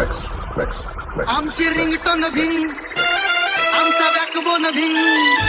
I'm Rex. Rex Amci Rex, ringtone Rex, Rex, Rex. Amca.